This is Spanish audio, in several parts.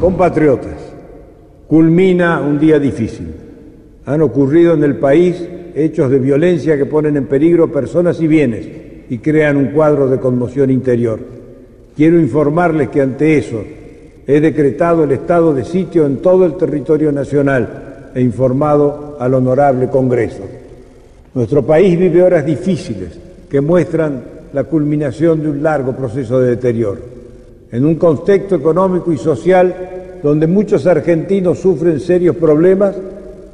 Compatriotas, culmina un día difícil. Han ocurrido en el país hechos de violencia que ponen en peligro personas y bienes y crean un cuadro de conmoción interior. Quiero informarles que ante eso he decretado el estado de sitio en todo el territorio nacional e informado al honorable Congreso. Nuestro país vive horas difíciles que muestran la culminación de un largo proceso de deterioro. En un contexto económico y social donde muchos argentinos sufren serios problemas,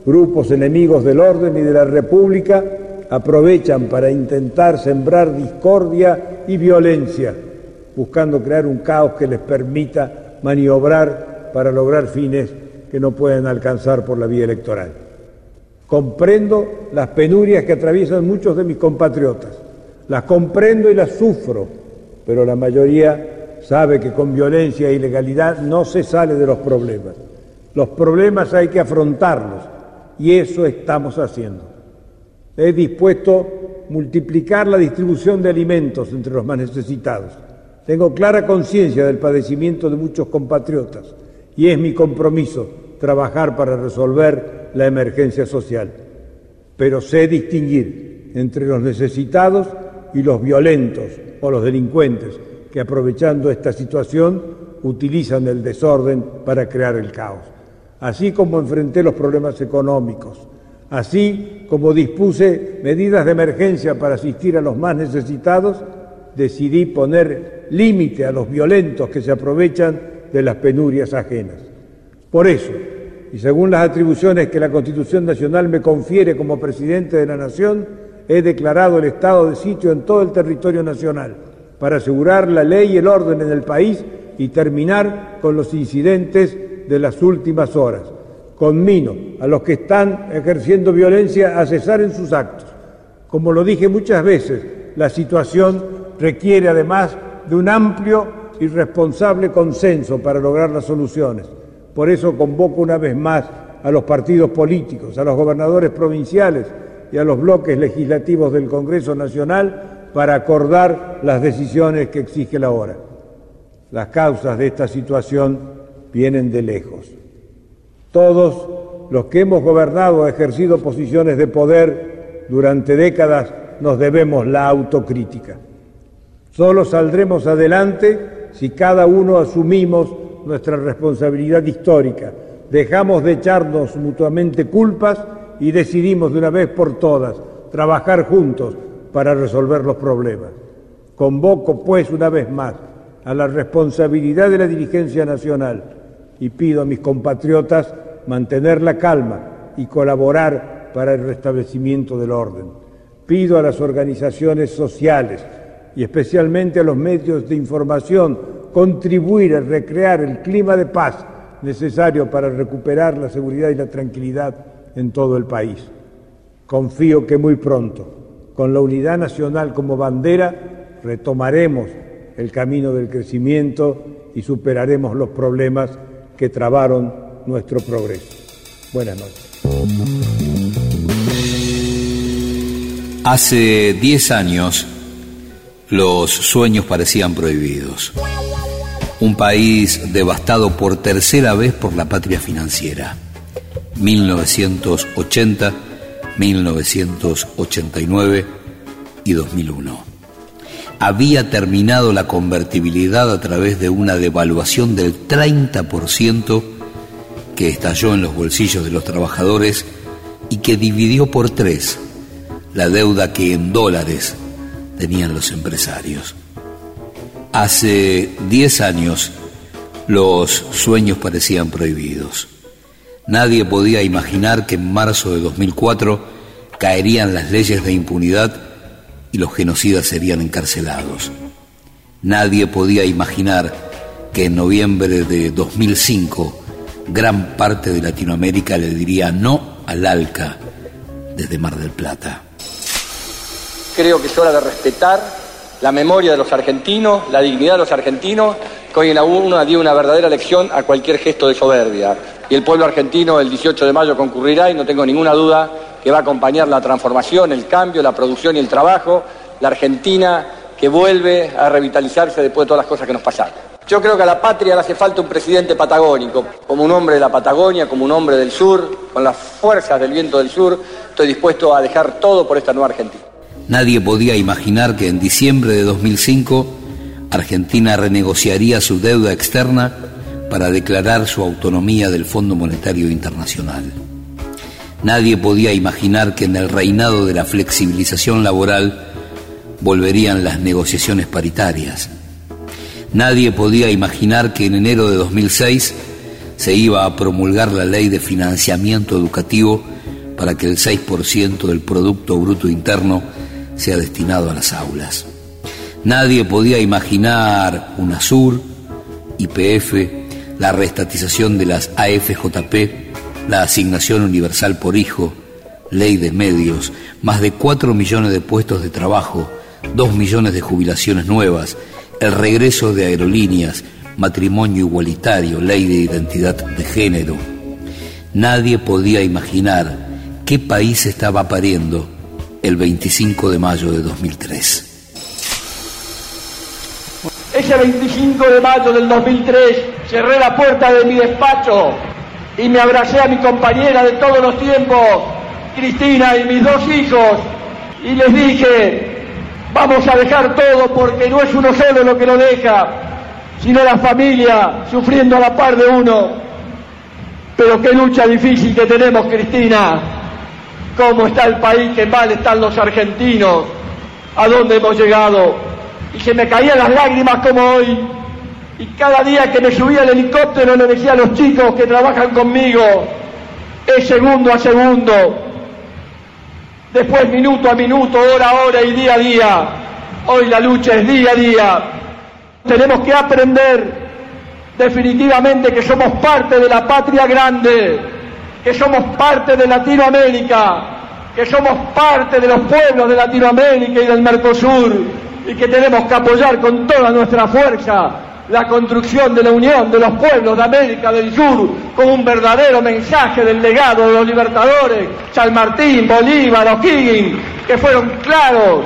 grupos enemigos del orden y de la República aprovechan para intentar sembrar discordia y violencia, buscando crear un caos que les permita maniobrar para lograr fines que no pueden alcanzar por la vía electoral. Comprendo las penurias que atraviesan muchos de mis compatriotas, las comprendo y las sufro, pero la mayoría sabe que con violencia e ilegalidad no se sale de los problemas. Los problemas hay que afrontarlos y eso estamos haciendo. He dispuesto multiplicar la distribución de alimentos entre los más necesitados. Tengo clara conciencia del padecimiento de muchos compatriotas y es mi compromiso trabajar para resolver la emergencia social. Pero sé distinguir entre los necesitados y los violentos o los delincuentes que aprovechando esta situación utilizan el desorden para crear el caos así como enfrenté los problemas económicos, así como dispuse medidas de emergencia para asistir a los más necesitados, decidí poner límite a los violentos que se aprovechan de las penurias ajenas. Por eso, y según las atribuciones que la Constitución Nacional me confiere como presidente de la Nación, he declarado el estado de sitio en todo el territorio nacional para asegurar la ley y el orden en el país y terminar con los incidentes de las últimas horas. Conmino a los que están ejerciendo violencia a cesar en sus actos. Como lo dije muchas veces, la situación requiere además de un amplio y responsable consenso para lograr las soluciones. Por eso convoco una vez más a los partidos políticos, a los gobernadores provinciales y a los bloques legislativos del Congreso Nacional para acordar las decisiones que exige la hora. Las causas de esta situación vienen de lejos. Todos los que hemos gobernado o ejercido posiciones de poder durante décadas nos debemos la autocrítica. Solo saldremos adelante si cada uno asumimos nuestra responsabilidad histórica, dejamos de echarnos mutuamente culpas y decidimos de una vez por todas trabajar juntos para resolver los problemas. Convoco, pues, una vez más a la responsabilidad de la dirigencia nacional y pido a mis compatriotas mantener la calma y colaborar para el restablecimiento del orden. Pido a las organizaciones sociales y especialmente a los medios de información contribuir a recrear el clima de paz necesario para recuperar la seguridad y la tranquilidad en todo el país. Confío que muy pronto, con la unidad nacional como bandera, retomaremos el camino del crecimiento y superaremos los problemas que trabaron nuestro progreso. Buenas noches. Hace 10 años los sueños parecían prohibidos. Un país devastado por tercera vez por la patria financiera. 1980, 1989 y 2001 había terminado la convertibilidad a través de una devaluación del 30% que estalló en los bolsillos de los trabajadores y que dividió por tres la deuda que en dólares tenían los empresarios. Hace 10 años los sueños parecían prohibidos. Nadie podía imaginar que en marzo de 2004 caerían las leyes de impunidad y los genocidas serían encarcelados. Nadie podía imaginar que en noviembre de 2005 gran parte de Latinoamérica le diría no al ALCA desde Mar del Plata. Creo que es hora de respetar la memoria de los argentinos, la dignidad de los argentinos, que hoy en la UNA dio una verdadera lección a cualquier gesto de soberbia. Y el pueblo argentino el 18 de mayo concurrirá y no tengo ninguna duda que va a acompañar la transformación, el cambio, la producción y el trabajo, la Argentina que vuelve a revitalizarse después de todas las cosas que nos pasaron. Yo creo que a la patria le hace falta un presidente patagónico, como un hombre de la Patagonia, como un hombre del sur, con las fuerzas del viento del sur, estoy dispuesto a dejar todo por esta nueva Argentina. Nadie podía imaginar que en diciembre de 2005 Argentina renegociaría su deuda externa para declarar su autonomía del Fondo Monetario Internacional. Nadie podía imaginar que en el reinado de la flexibilización laboral volverían las negociaciones paritarias. Nadie podía imaginar que en enero de 2006 se iba a promulgar la ley de financiamiento educativo para que el 6% del Producto Bruto Interno sea destinado a las aulas. Nadie podía imaginar UNASUR, IPF, la restatización de las AFJP, la asignación universal por hijo, ley de medios, más de 4 millones de puestos de trabajo, 2 millones de jubilaciones nuevas, el regreso de aerolíneas, matrimonio igualitario, ley de identidad de género. Nadie podía imaginar qué país estaba pariendo el 25 de mayo de 2003. Ese 25 de mayo del 2003 cerré la puerta de mi despacho y me abracé a mi compañera de todos los tiempos, Cristina y mis dos hijos, y les dije, vamos a dejar todo porque no es uno solo lo que lo deja, sino la familia sufriendo a la par de uno. Pero qué lucha difícil que tenemos, Cristina. ¿Cómo está el país? ¿Qué mal están los argentinos? ¿A dónde hemos llegado? Y se me caían las lágrimas como hoy y cada día que me subía al helicóptero le decía a los chicos que trabajan conmigo, es segundo a segundo, después minuto a minuto, hora a hora y día a día. Hoy la lucha es día a día. Tenemos que aprender definitivamente que somos parte de la patria grande, que somos parte de Latinoamérica, que somos parte de los pueblos de Latinoamérica y del Mercosur y que tenemos que apoyar con toda nuestra fuerza la construcción de la unión de los pueblos de América del Sur con un verdadero mensaje del legado de los libertadores, San Martín, Bolívar, O'Higgins, que fueron claros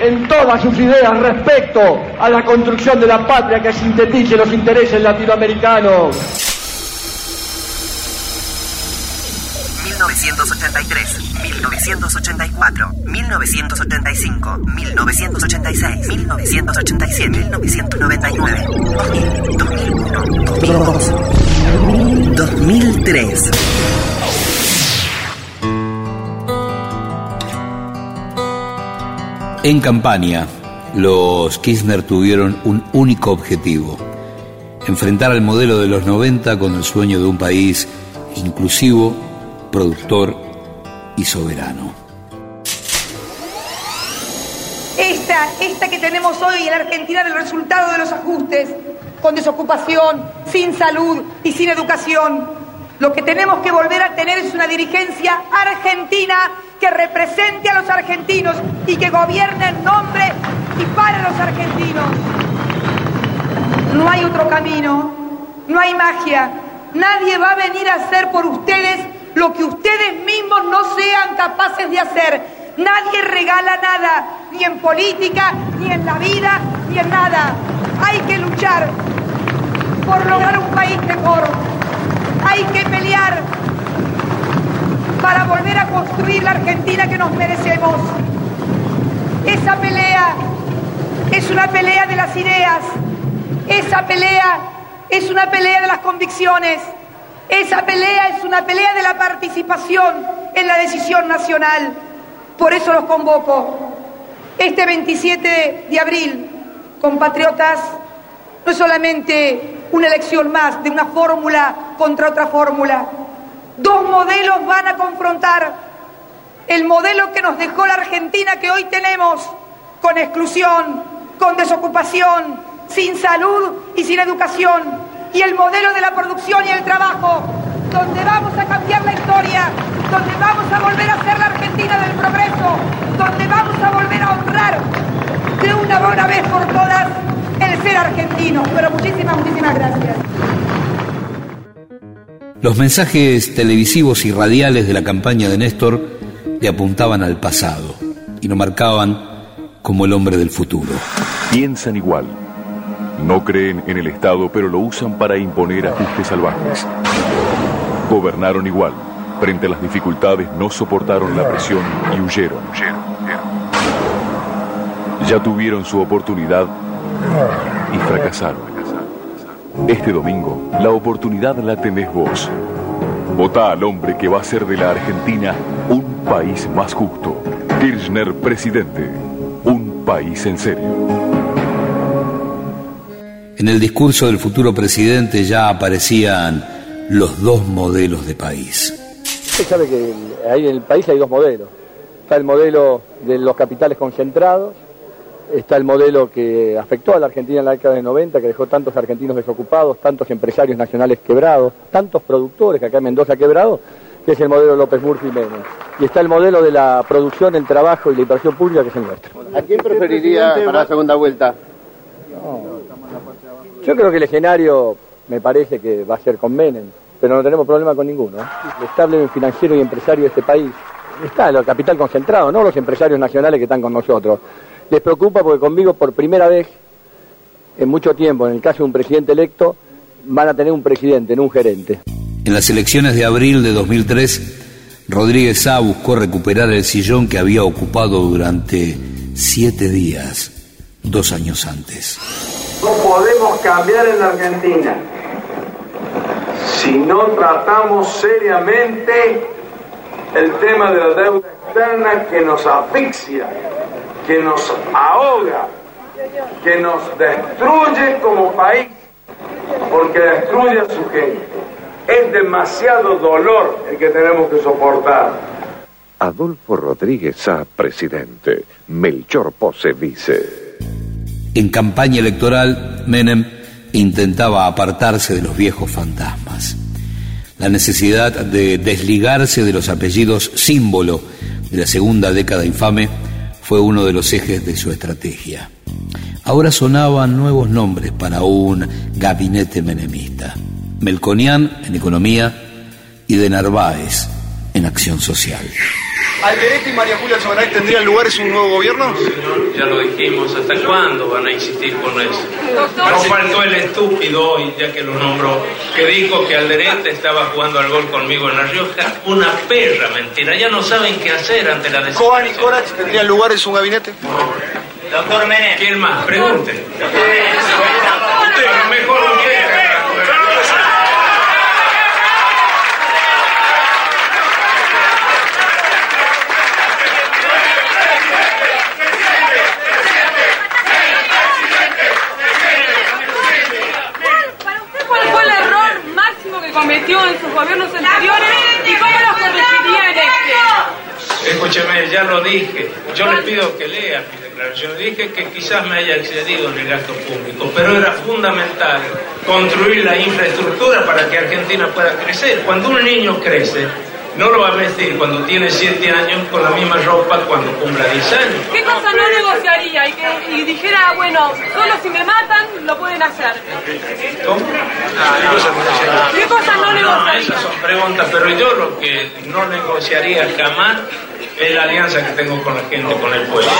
en todas sus ideas respecto a la construcción de la patria que sintetice los intereses latinoamericanos. 1983, 1984, 1985, 1986, 1987, 1999, 2001, 2003. En campaña, los Kirchner tuvieron un único objetivo, enfrentar al modelo de los 90 con el sueño de un país inclusivo, productor y soberano. Esta, esta que tenemos hoy en Argentina del resultado de los ajustes, con desocupación, sin salud y sin educación. Lo que tenemos que volver a tener es una dirigencia argentina que represente a los argentinos y que gobierne en nombre y para los argentinos. No hay otro camino, no hay magia. Nadie va a venir a hacer por ustedes lo que ustedes mismos no sean capaces de hacer. Nadie regala nada, ni en política, ni en la vida, ni en nada. Hay que luchar por lograr un país mejor. Hay que pelear para volver a construir la Argentina que nos merecemos. Esa pelea es una pelea de las ideas. Esa pelea es una pelea de las convicciones. Esa pelea es una pelea de la participación en la decisión nacional. Por eso los convoco. Este 27 de abril, compatriotas, no es solamente una elección más de una fórmula contra otra fórmula. Dos modelos van a confrontar. El modelo que nos dejó la Argentina que hoy tenemos, con exclusión, con desocupación, sin salud y sin educación y el modelo de la producción y el trabajo, donde vamos a cambiar la historia, donde vamos a volver a ser la Argentina del progreso, donde vamos a volver a honrar de una buena vez por todas el ser argentino. Pero muchísimas, muchísimas gracias. Los mensajes televisivos y radiales de la campaña de Néstor le apuntaban al pasado y no marcaban como el hombre del futuro. Piensan igual. No creen en el Estado, pero lo usan para imponer ajustes salvajes. Gobernaron igual. Frente a las dificultades no soportaron la presión y huyeron. Ya tuvieron su oportunidad y fracasaron. Este domingo, la oportunidad la tenés vos. Vota al hombre que va a hacer de la Argentina un país más justo. Kirchner presidente. Un país en serio. En el discurso del futuro presidente ya aparecían los dos modelos de país. Usted sabe que ahí en el país hay dos modelos. Está el modelo de los capitales concentrados, está el modelo que afectó a la Argentina en la década de 90, que dejó tantos argentinos desocupados, tantos empresarios nacionales quebrados, tantos productores que acá en Mendoza quebrados, que es el modelo López Murphy Menem. Y está el modelo de la producción, el trabajo y la inversión pública, que es el nuestro. ¿A quién preferiría para la segunda vuelta? Yo creo que el escenario me parece que va a ser con pero no tenemos problema con ninguno. El estable financiero y empresario de este país está el capital concentrado, no los empresarios nacionales que están con nosotros. Les preocupa porque conmigo por primera vez en mucho tiempo, en el caso de un presidente electo, van a tener un presidente, no un gerente. En las elecciones de abril de 2003, Rodríguez Sá buscó recuperar el sillón que había ocupado durante siete días, dos años antes. No podemos cambiar en Argentina si no tratamos seriamente el tema de la deuda externa que nos asfixia, que nos ahoga, que nos destruye como país, porque destruye a su gente. Es demasiado dolor el que tenemos que soportar. Adolfo Rodríguez Sá, presidente. Melchor Pose, vice. En campaña electoral, Menem intentaba apartarse de los viejos fantasmas. La necesidad de desligarse de los apellidos símbolo de la segunda década infame fue uno de los ejes de su estrategia. Ahora sonaban nuevos nombres para un gabinete menemista. Melconian en economía y de Narváez en acción social. ¿Alderete y María Julia Soberanés tendrían lugares en un nuevo gobierno? Señor, ya lo dijimos. ¿Hasta cuándo van a insistir con eso? No faltó el estúpido hoy, ya que lo nombró, que dijo que Alderete estaba jugando al gol conmigo en La Rioja. Una perra mentira. Ya no saben qué hacer ante la decisión. ¿Coan y Corach tendrían lugares en su gabinete? Doctor Menem. ¿Quién más? Pregunte. Usted, mejor usted. ¿Cuál fue el error máximo que cometió en sus gobiernos anteriores y cómo lo corregiría en este? Escúcheme, ya lo dije. Yo le pido que lea mi declaración. Dije que quizás me haya excedido en el gasto público, pero era fundamental construir la infraestructura para que Argentina pueda crecer. Cuando un niño crece, no lo va a vestir cuando tiene 7 años con la misma ropa cuando cumpla 10 años. ¿Qué cosa no negociaría y, que, y dijera, bueno, solo si me matan lo pueden hacer? ¿Cómo? ¿Qué cosa no No, negociaría? esas son preguntas, pero yo lo que no negociaría jamás es la alianza que tengo con la gente, con el pueblo.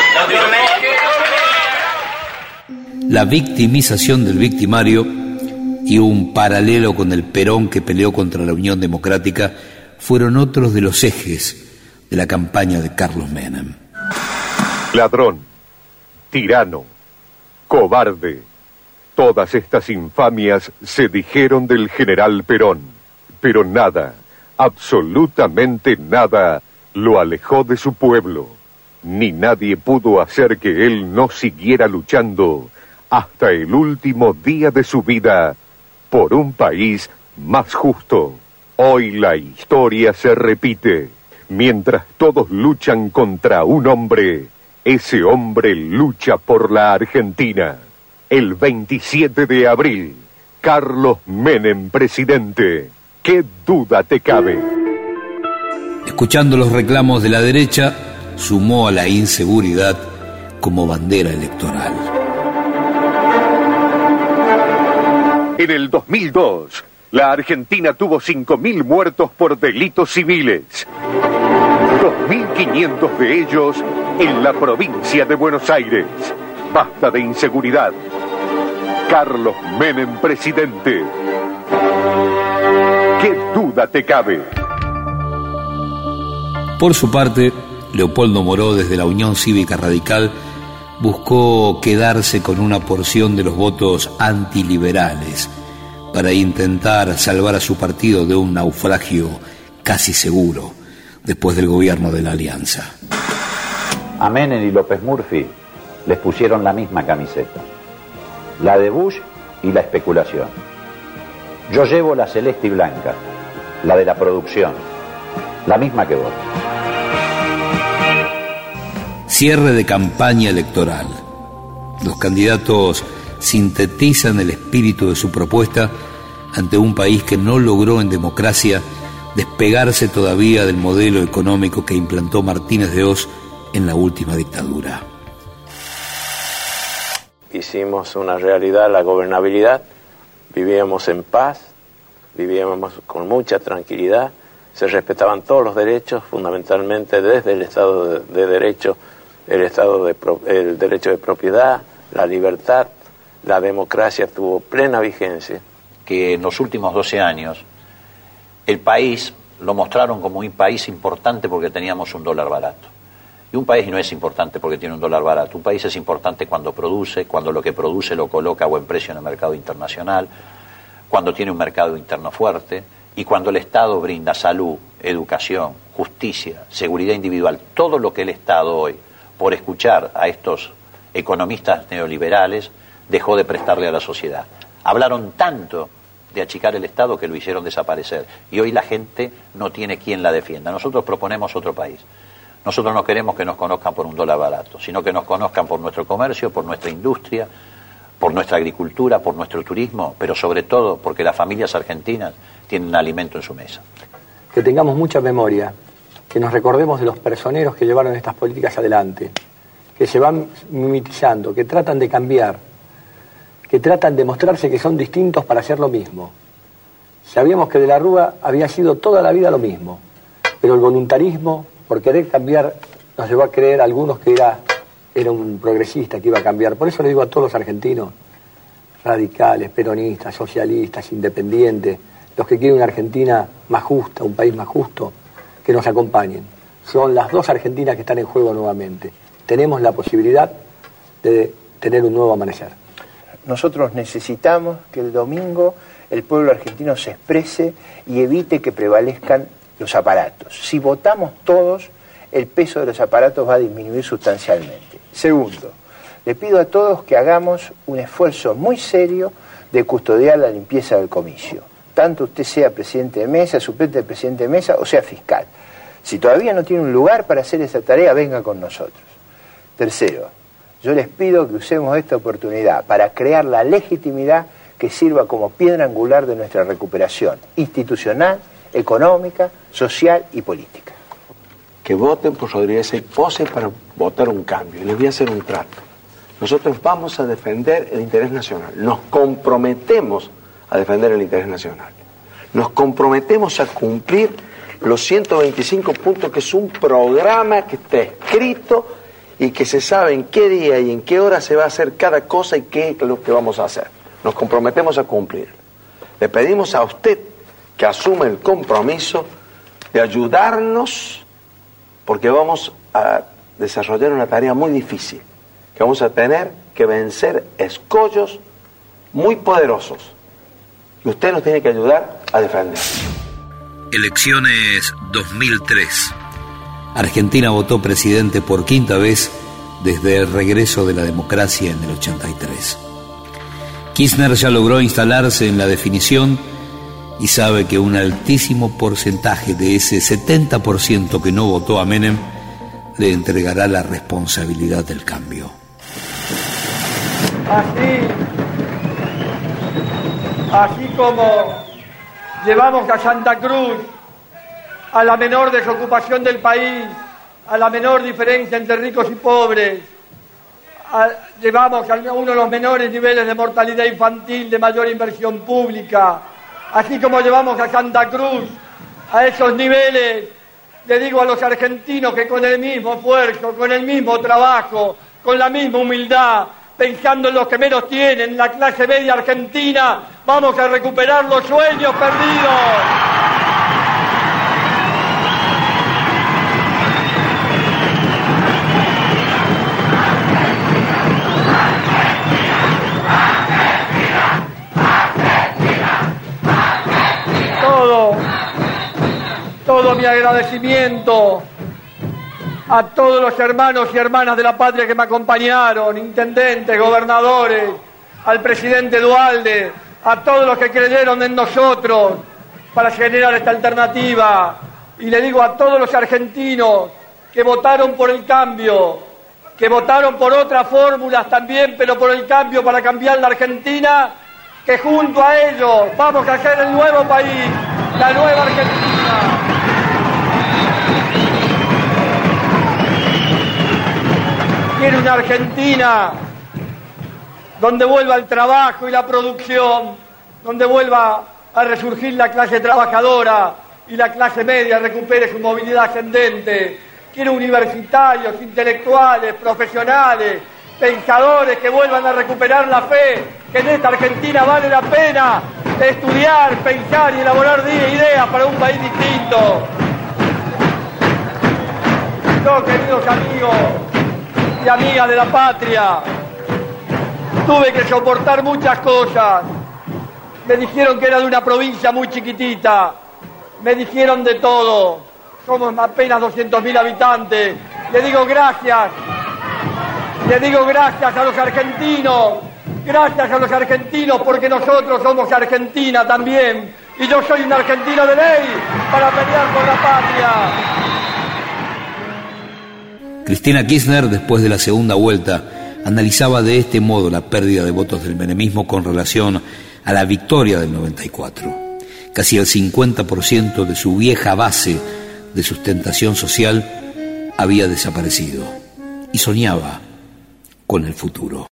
La victimización del victimario y un paralelo con el Perón que peleó contra la Unión Democrática fueron otros de los ejes de la campaña de Carlos Menem. Ladrón, tirano, cobarde. Todas estas infamias se dijeron del general Perón, pero nada, absolutamente nada, lo alejó de su pueblo, ni nadie pudo hacer que él no siguiera luchando hasta el último día de su vida por un país más justo. Hoy la historia se repite. Mientras todos luchan contra un hombre, ese hombre lucha por la Argentina. El 27 de abril, Carlos Menem, presidente. ¿Qué duda te cabe? Escuchando los reclamos de la derecha, sumó a la inseguridad como bandera electoral. En el 2002, la Argentina tuvo 5.000 muertos por delitos civiles. 2.500 de ellos en la provincia de Buenos Aires. Basta de inseguridad. Carlos Menem, presidente. ¿Qué duda te cabe? Por su parte, Leopoldo Moró, desde la Unión Cívica Radical, buscó quedarse con una porción de los votos antiliberales para intentar salvar a su partido de un naufragio casi seguro después del gobierno de la Alianza. A Menem y López Murphy les pusieron la misma camiseta, la de Bush y la especulación. Yo llevo la celeste y blanca, la de la producción, la misma que vos. Cierre de campaña electoral. Los candidatos sintetizan el espíritu de su propuesta ante un país que no logró en democracia despegarse todavía del modelo económico que implantó Martínez de Oz en la última dictadura. Hicimos una realidad la gobernabilidad, vivíamos en paz, vivíamos con mucha tranquilidad, se respetaban todos los derechos, fundamentalmente desde el Estado de, Derecho, el Estado el derecho de propiedad, la libertad, la democracia tuvo plena vigencia. Que en los últimos 12 años el país lo mostraron como un país importante porque teníamos un dólar barato. Y un país no es importante porque tiene un dólar barato. Un país es importante cuando produce, cuando lo que produce lo coloca a buen precio en el mercado internacional, cuando tiene un mercado interno fuerte y cuando el Estado brinda salud, educación, justicia, seguridad individual, todo lo que el Estado hoy, por escuchar a estos economistas neoliberales, dejó de prestarle a la sociedad. Hablaron tanto de achicar el Estado que lo hicieron desaparecer. Y hoy la gente no tiene quien la defienda. Nosotros proponemos otro país. Nosotros no queremos que nos conozcan por un dólar barato, sino que nos conozcan por nuestro comercio, por nuestra industria, por nuestra agricultura, por nuestro turismo, pero sobre todo porque las familias argentinas tienen alimento en su mesa. Que tengamos mucha memoria, que nos recordemos de los personeros que llevaron estas políticas adelante, que se van mimetizando, que tratan de cambiar, que tratan de mostrarse que son distintos para hacer lo mismo. Sabíamos que de la Rúa había sido toda la vida lo mismo, pero el voluntarismo, por querer cambiar, nos llevó a creer algunos que era, era un progresista que iba a cambiar. Por eso le digo a todos los argentinos, radicales, peronistas, socialistas, independientes, los que quieren una Argentina más justa, un país más justo, que nos acompañen. Son las dos Argentinas que están en juego nuevamente. Tenemos la posibilidad de tener un nuevo amanecer. Nosotros necesitamos que el domingo el pueblo argentino se exprese y evite que prevalezcan los aparatos. Si votamos todos, el peso de los aparatos va a disminuir sustancialmente. Segundo, le pido a todos que hagamos un esfuerzo muy serio de custodiar la limpieza del comicio. Tanto usted sea presidente de mesa, suplente de presidente de mesa o sea fiscal. Si todavía no tiene un lugar para hacer esa tarea, venga con nosotros. Tercero, yo les pido que usemos esta oportunidad para crear la legitimidad que sirva como piedra angular de nuestra recuperación institucional, económica, social y política. Que voten por Rodríguez y pose para votar un cambio. Les voy a hacer un trato. Nosotros vamos a defender el interés nacional. Nos comprometemos a defender el interés nacional. Nos comprometemos a cumplir los 125 puntos, que es un programa que está escrito y que se sabe en qué día y en qué hora se va a hacer cada cosa y qué es lo que vamos a hacer. Nos comprometemos a cumplir. Le pedimos a usted que asuma el compromiso de ayudarnos porque vamos a desarrollar una tarea muy difícil, que vamos a tener que vencer escollos muy poderosos. Y usted nos tiene que ayudar a defender. Elecciones 2003. Argentina votó presidente por quinta vez desde el regreso de la democracia en el 83. Kirchner ya logró instalarse en la definición y sabe que un altísimo porcentaje de ese 70% que no votó a Menem le entregará la responsabilidad del cambio. Así, así como llevamos a Santa Cruz a la menor desocupación del país, a la menor diferencia entre ricos y pobres, llevamos a uno de los menores niveles de mortalidad infantil, de mayor inversión pública, así como llevamos a Santa Cruz a esos niveles le digo a los argentinos que con el mismo esfuerzo, con el mismo trabajo, con la misma humildad, pensando en los que menos tienen, la clase media argentina, vamos a recuperar los sueños perdidos. Agradecimiento a todos los hermanos y hermanas de la patria que me acompañaron, intendentes, gobernadores, al presidente Dualde, a todos los que creyeron en nosotros para generar esta alternativa. Y le digo a todos los argentinos que votaron por el cambio, que votaron por otras fórmulas también, pero por el cambio para cambiar la Argentina, que junto a ellos vamos a hacer el nuevo país, la nueva Argentina. Una Argentina donde vuelva el trabajo y la producción, donde vuelva a resurgir la clase trabajadora y la clase media recupere su movilidad ascendente. Quiero universitarios, intelectuales, profesionales, pensadores que vuelvan a recuperar la fe, que en esta Argentina vale la pena estudiar, pensar y elaborar ideas para un país distinto. Yo, queridos amigos y amigas de la patria, tuve que soportar muchas cosas. Me dijeron que era de una provincia muy chiquitita, me dijeron de todo. Somos apenas 200.000 habitantes. Le digo gracias le digo gracias a los argentinos, gracias a los argentinos porque nosotros somos Argentina también. Y yo soy un argentino de ley para pelear por la patria. Cristina Kirchner, después de la segunda vuelta, analizaba de este modo la pérdida de votos del menemismo con relación a la victoria del 94. Casi el 50% de su vieja base de sustentación social había desaparecido. Y soñaba con el futuro.